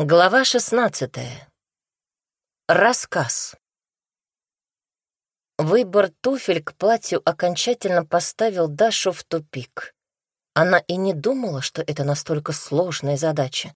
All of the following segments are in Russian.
Глава 16. Рассказ. Выбор туфель к платью окончательно поставил Дашу в тупик. Она и не думала, что это настолько сложная задача.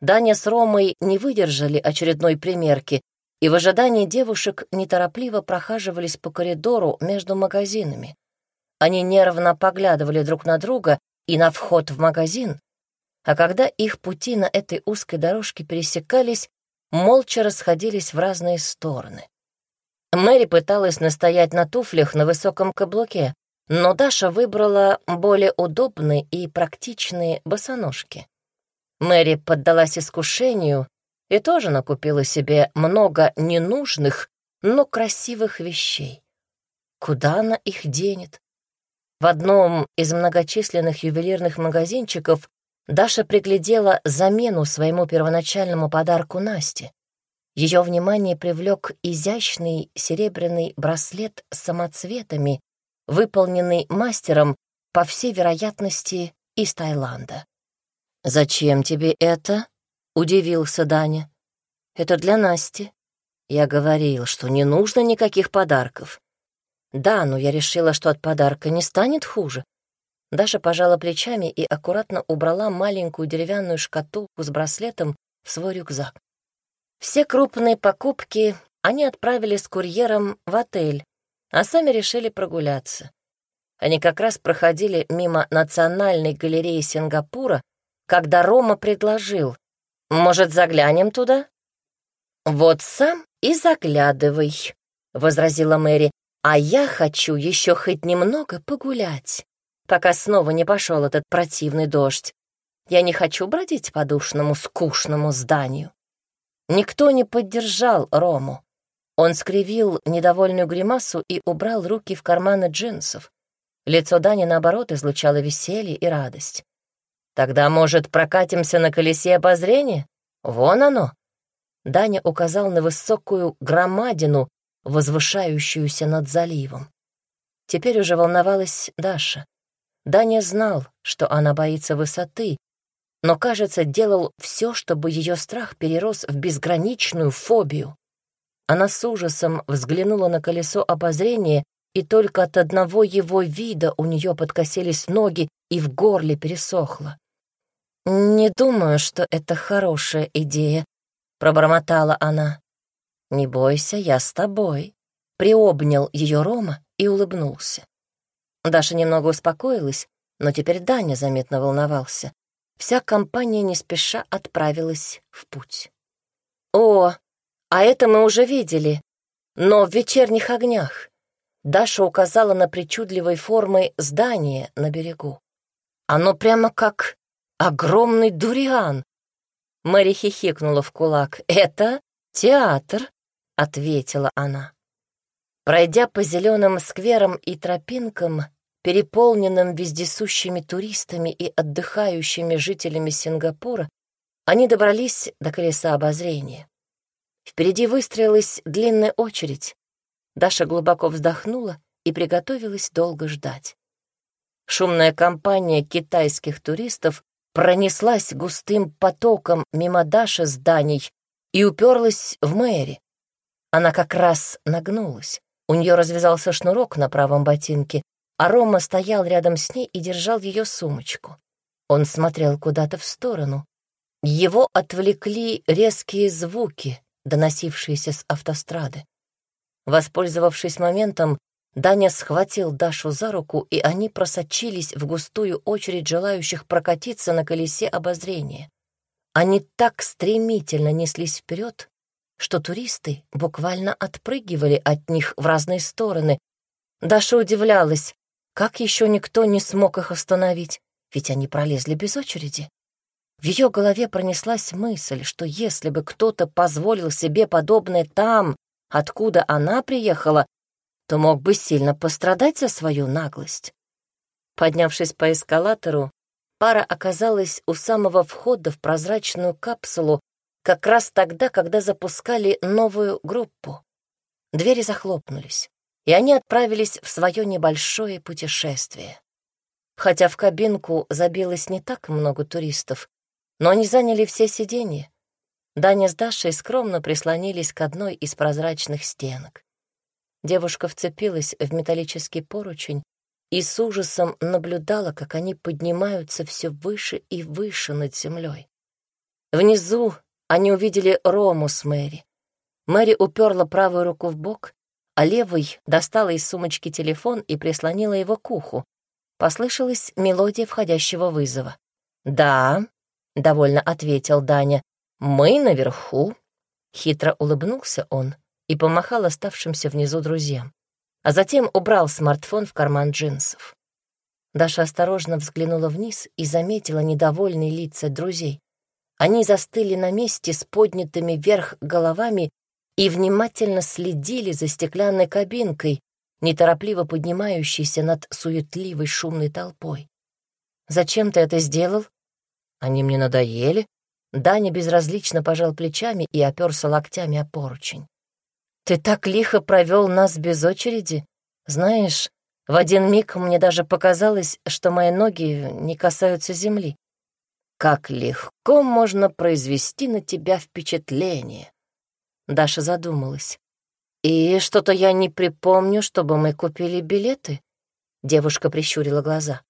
Даня с Ромой не выдержали очередной примерки, и в ожидании девушек неторопливо прохаживались по коридору между магазинами. Они нервно поглядывали друг на друга и на вход в магазин, а когда их пути на этой узкой дорожке пересекались, молча расходились в разные стороны. Мэри пыталась настоять на туфлях на высоком каблуке, но Даша выбрала более удобные и практичные босоножки. Мэри поддалась искушению и тоже накупила себе много ненужных, но красивых вещей. Куда она их денет? В одном из многочисленных ювелирных магазинчиков Даша приглядела замену своему первоначальному подарку Насте. Ее внимание привлек изящный серебряный браслет с самоцветами, выполненный мастером, по всей вероятности, из Таиланда. «Зачем тебе это?» — удивился Даня. «Это для Насти. Я говорил, что не нужно никаких подарков. Да, но я решила, что от подарка не станет хуже. Даша пожала плечами и аккуратно убрала маленькую деревянную шкатулку с браслетом в свой рюкзак. Все крупные покупки они отправили с курьером в отель, а сами решили прогуляться. Они как раз проходили мимо Национальной галереи Сингапура, когда Рома предложил, «Может, заглянем туда?» «Вот сам и заглядывай», — возразила Мэри, «а я хочу еще хоть немного погулять» пока снова не пошел этот противный дождь. Я не хочу бродить по душному, скучному зданию. Никто не поддержал Рому. Он скривил недовольную гримасу и убрал руки в карманы джинсов. Лицо Дани, наоборот, излучало веселье и радость. «Тогда, может, прокатимся на колесе обозрения? Вон оно!» Даня указал на высокую громадину, возвышающуюся над заливом. Теперь уже волновалась Даша. Даня знал, что она боится высоты, но, кажется, делал все, чтобы ее страх перерос в безграничную фобию. Она с ужасом взглянула на колесо обозрения, и только от одного его вида у нее подкосились ноги и в горле пересохло. «Не думаю, что это хорошая идея», — пробормотала она. «Не бойся, я с тобой», — приобнял ее Рома и улыбнулся. Даша немного успокоилась, но теперь Даня заметно волновался. Вся компания не спеша отправилась в путь. «О, а это мы уже видели, но в вечерних огнях». Даша указала на причудливой формы здание на берегу. Оно прямо как огромный дуриан. Мэри хихикнула в кулак. «Это театр», — ответила она. Пройдя по зеленым скверам и тропинкам, переполненным вездесущими туристами и отдыхающими жителями Сингапура, они добрались до колеса обозрения. Впереди выстроилась длинная очередь. Даша глубоко вздохнула и приготовилась долго ждать. Шумная компания китайских туристов пронеслась густым потоком мимо Даши зданий и уперлась в Мэри. Она как раз нагнулась. У нее развязался шнурок на правом ботинке, а Рома стоял рядом с ней и держал ее сумочку. Он смотрел куда-то в сторону. Его отвлекли резкие звуки, доносившиеся с автострады. Воспользовавшись моментом, Даня схватил Дашу за руку, и они просочились в густую очередь желающих прокатиться на колесе обозрения. Они так стремительно неслись вперед, что туристы буквально отпрыгивали от них в разные стороны. Даша удивлялась, как еще никто не смог их остановить, ведь они пролезли без очереди. В ее голове пронеслась мысль, что если бы кто-то позволил себе подобное там, откуда она приехала, то мог бы сильно пострадать за свою наглость. Поднявшись по эскалатору, пара оказалась у самого входа в прозрачную капсулу, как раз тогда, когда запускали новую группу. Двери захлопнулись, и они отправились в свое небольшое путешествие. Хотя в кабинку забилось не так много туристов, но они заняли все сиденья, Даня с Дашей скромно прислонились к одной из прозрачных стенок. Девушка вцепилась в металлический поручень и с ужасом наблюдала, как они поднимаются все выше и выше над землей. Внизу они увидели Рому с Мэри. Мэри уперла правую руку в бок, а левой достала из сумочки телефон и прислонила его к уху. Послышалась мелодия входящего вызова. «Да», — довольно ответил Даня, — «мы наверху». Хитро улыбнулся он и помахал оставшимся внизу друзьям, а затем убрал смартфон в карман джинсов. Даша осторожно взглянула вниз и заметила недовольные лица друзей. Они застыли на месте с поднятыми вверх головами и внимательно следили за стеклянной кабинкой, неторопливо поднимающейся над суетливой шумной толпой. «Зачем ты это сделал?» «Они мне надоели». Даня безразлично пожал плечами и оперся локтями о поручень. «Ты так лихо провел нас без очереди. Знаешь, в один миг мне даже показалось, что мои ноги не касаются земли. Как легко можно произвести на тебя впечатление. Даша задумалась. И что-то я не припомню, чтобы мы купили билеты. Девушка прищурила глаза.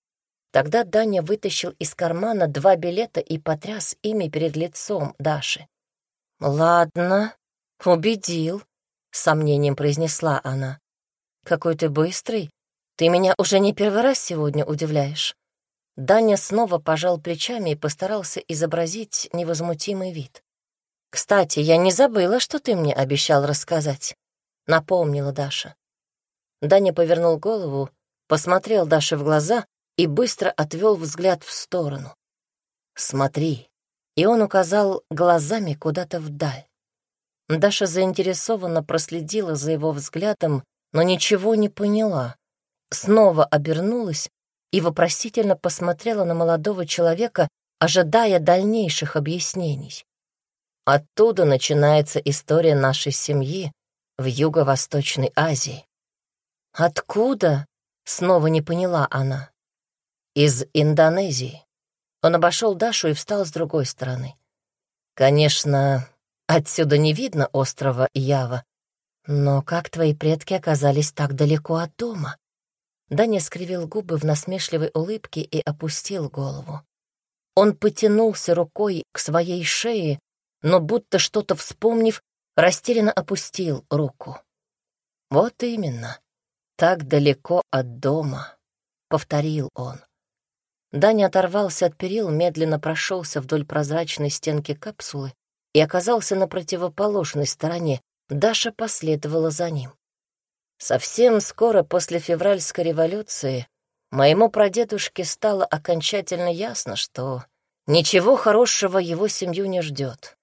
Тогда Даня вытащил из кармана два билета и потряс ими перед лицом Даши. «Ладно, убедил», — с сомнением произнесла она. «Какой ты быстрый. Ты меня уже не первый раз сегодня удивляешь». Даня снова пожал плечами и постарался изобразить невозмутимый вид. «Кстати, я не забыла, что ты мне обещал рассказать», — напомнила Даша. Даня повернул голову, посмотрел Даше в глаза и быстро отвел взгляд в сторону. «Смотри», и он указал глазами куда-то вдаль. Даша заинтересованно проследила за его взглядом, но ничего не поняла. Снова обернулась и вопросительно посмотрела на молодого человека, ожидая дальнейших объяснений. Оттуда начинается история нашей семьи в Юго-Восточной Азии. «Откуда?» — снова не поняла она. «Из Индонезии». Он обошел Дашу и встал с другой стороны. «Конечно, отсюда не видно острова Ява, но как твои предки оказались так далеко от дома?» Даня скривил губы в насмешливой улыбке и опустил голову. Он потянулся рукой к своей шее, но будто что-то вспомнив, растерянно опустил руку. «Вот именно, так далеко от дома», — повторил он. Даня оторвался от перил, медленно прошелся вдоль прозрачной стенки капсулы и оказался на противоположной стороне. Даша последовала за ним. Совсем скоро после февральской революции моему прадедушке стало окончательно ясно, что ничего хорошего его семью не ждет.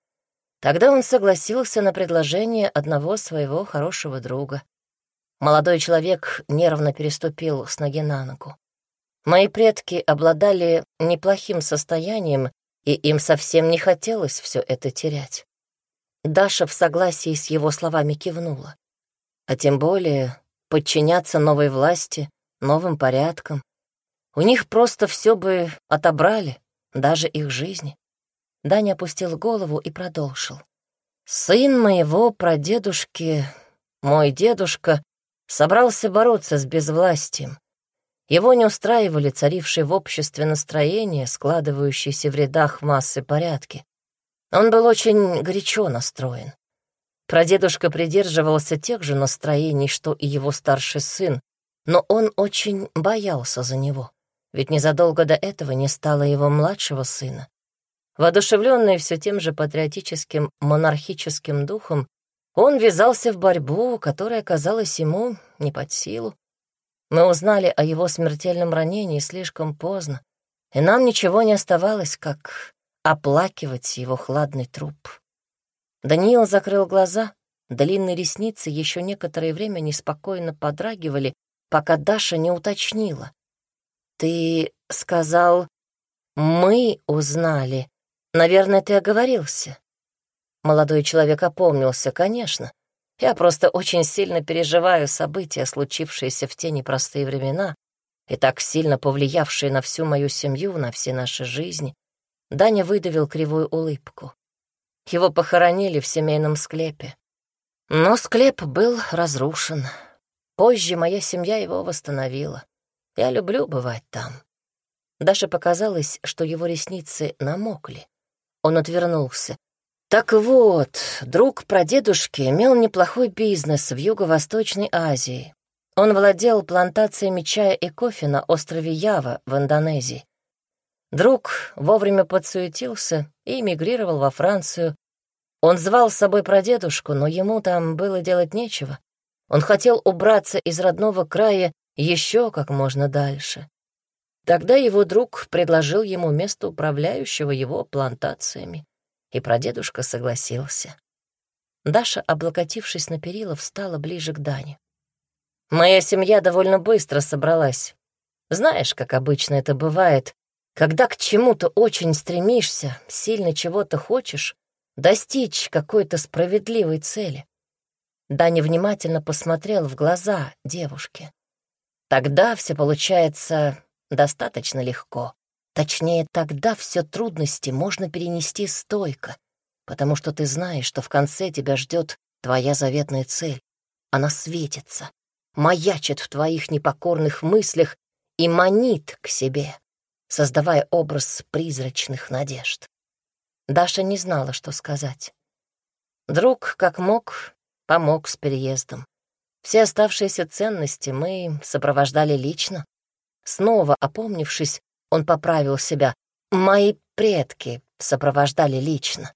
Тогда он согласился на предложение одного своего хорошего друга. Молодой человек нервно переступил с ноги на ногу. Мои предки обладали неплохим состоянием, и им совсем не хотелось все это терять. Даша в согласии с его словами кивнула а тем более подчиняться новой власти, новым порядкам. У них просто все бы отобрали, даже их жизни. Даня опустил голову и продолжил. Сын моего прадедушки, мой дедушка, собрался бороться с безвластием. Его не устраивали царившие в обществе настроения, складывающиеся в рядах массы порядки. Он был очень горячо настроен. Прадедушка придерживался тех же настроений, что и его старший сын, но он очень боялся за него, ведь незадолго до этого не стало его младшего сына. Воодушевленный все тем же патриотическим монархическим духом, он ввязался в борьбу, которая казалась ему не под силу. Мы узнали о его смертельном ранении слишком поздно, и нам ничего не оставалось, как оплакивать его хладный труп. Даниил закрыл глаза, длинные ресницы еще некоторое время неспокойно подрагивали, пока Даша не уточнила. «Ты сказал, мы узнали. Наверное, ты оговорился». Молодой человек опомнился, конечно. Я просто очень сильно переживаю события, случившиеся в те непростые времена и так сильно повлиявшие на всю мою семью, на все наши жизни. Даня выдавил кривую улыбку. Его похоронили в семейном склепе. Но склеп был разрушен. Позже моя семья его восстановила. Я люблю бывать там. Даше показалось, что его ресницы намокли. Он отвернулся. Так вот, друг прадедушки имел неплохой бизнес в Юго-Восточной Азии. Он владел плантациями чая и кофе на острове Ява в Индонезии. Друг вовремя подсуетился и эмигрировал во Францию. Он звал с собой прадедушку, но ему там было делать нечего. Он хотел убраться из родного края еще как можно дальше. Тогда его друг предложил ему место управляющего его плантациями, и прадедушка согласился. Даша, облокотившись на перила, встала ближе к Дане. Моя семья довольно быстро собралась. Знаешь, как обычно это бывает, когда к чему-то очень стремишься, сильно чего-то хочешь, достичь какой-то справедливой цели. Даня внимательно посмотрел в глаза девушки. Тогда все получается достаточно легко. Точнее, тогда все трудности можно перенести стойко, потому что ты знаешь, что в конце тебя ждет твоя заветная цель. Она светится, маячит в твоих непокорных мыслях и манит к себе, создавая образ призрачных надежд. Даша не знала, что сказать. Друг, как мог, помог с переездом. Все оставшиеся ценности мы сопровождали лично. Снова опомнившись, он поправил себя. «Мои предки сопровождали лично».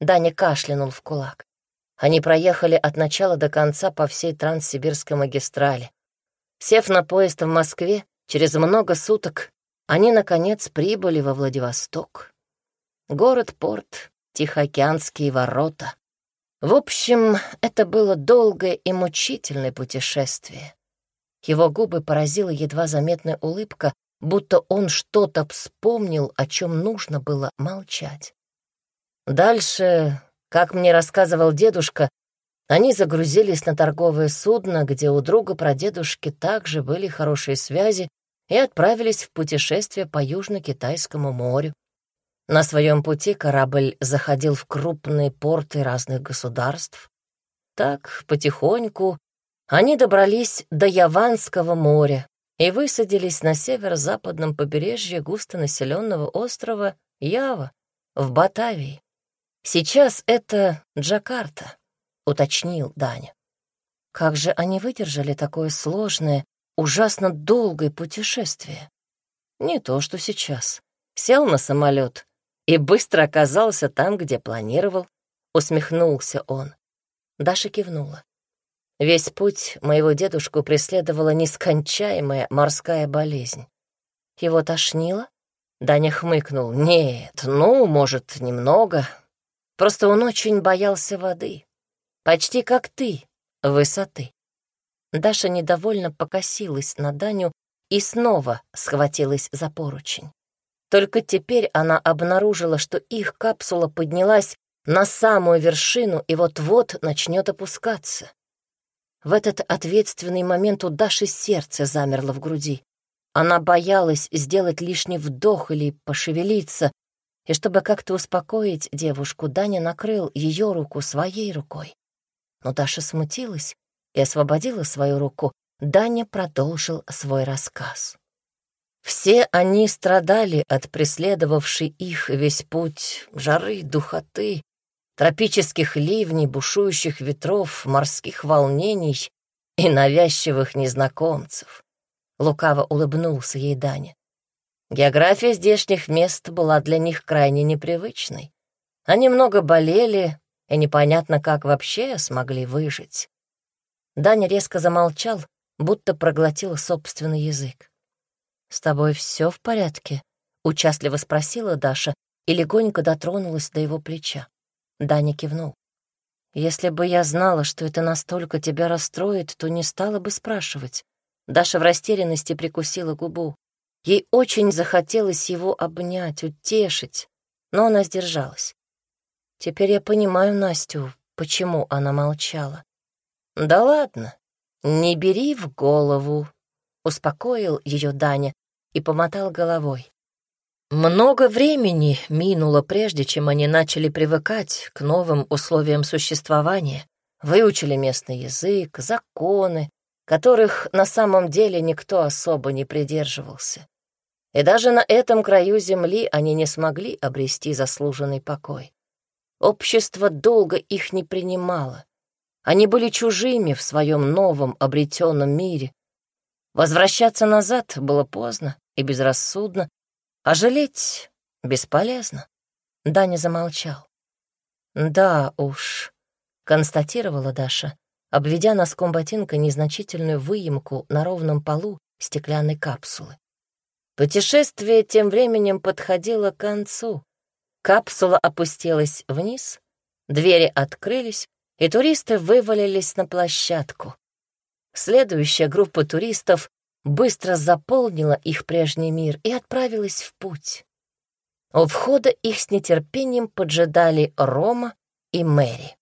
Даня кашлянул в кулак. Они проехали от начала до конца по всей Транссибирской магистрали. Сев на поезд в Москве, через много суток они, наконец, прибыли во Владивосток. Город-порт, Тихоокеанские ворота. В общем, это было долгое и мучительное путешествие. Его губы поразила едва заметная улыбка, будто он что-то вспомнил, о чем нужно было молчать. Дальше как мне рассказывал дедушка, они загрузились на торговое судно, где у друга прадедушки также были хорошие связи, и отправились в путешествие по Южно-Китайскому морю. На своем пути корабль заходил в крупные порты разных государств. Так, потихоньку, они добрались до Яванского моря и высадились на северо-западном побережье густонаселенного острова Ява в Батавии. «Сейчас это Джакарта», — уточнил Даня. Как же они выдержали такое сложное, ужасно долгое путешествие? Не то, что сейчас. Сел на самолет и быстро оказался там, где планировал. Усмехнулся он. Даша кивнула. Весь путь моего дедушку преследовала нескончаемая морская болезнь. Его тошнило? Даня хмыкнул. «Нет, ну, может, немного, Просто он очень боялся воды. Почти как ты, высоты. Даша недовольно покосилась на Даню и снова схватилась за поручень. Только теперь она обнаружила, что их капсула поднялась на самую вершину и вот-вот начнет опускаться. В этот ответственный момент у Даши сердце замерло в груди. Она боялась сделать лишний вдох или пошевелиться, и чтобы как-то успокоить девушку, Даня накрыл ее руку своей рукой. Но Даша смутилась и освободила свою руку. Даня продолжил свой рассказ. Все они страдали от преследовавшей их весь путь жары, духоты, тропических ливней, бушующих ветров, морских волнений и навязчивых незнакомцев. Лукаво улыбнулся ей Даня. География здешних мест была для них крайне непривычной. Они много болели, и непонятно, как вообще смогли выжить. Даня резко замолчал, будто проглотил собственный язык. «С тобой все в порядке?» — участливо спросила Даша и легонько дотронулась до его плеча. Даня кивнул. «Если бы я знала, что это настолько тебя расстроит, то не стала бы спрашивать». Даша в растерянности прикусила губу. Ей очень захотелось его обнять, утешить, но она сдержалась. Теперь я понимаю Настю, почему она молчала. «Да ладно, не бери в голову», — успокоил ее Даня и помотал головой. Много времени минуло, прежде чем они начали привыкать к новым условиям существования, выучили местный язык, законы, которых на самом деле никто особо не придерживался. И даже на этом краю земли они не смогли обрести заслуженный покой. Общество долго их не принимало. Они были чужими в своем новом обретенном мире. Возвращаться назад было поздно и безрассудно, а жалеть бесполезно. Даня замолчал. «Да уж», — констатировала Даша, обведя носком ботинка незначительную выемку на ровном полу стеклянной капсулы. Путешествие тем временем подходило к концу. Капсула опустилась вниз, двери открылись, и туристы вывалились на площадку. Следующая группа туристов быстро заполнила их прежний мир и отправилась в путь. У входа их с нетерпением поджидали Рома и Мэри.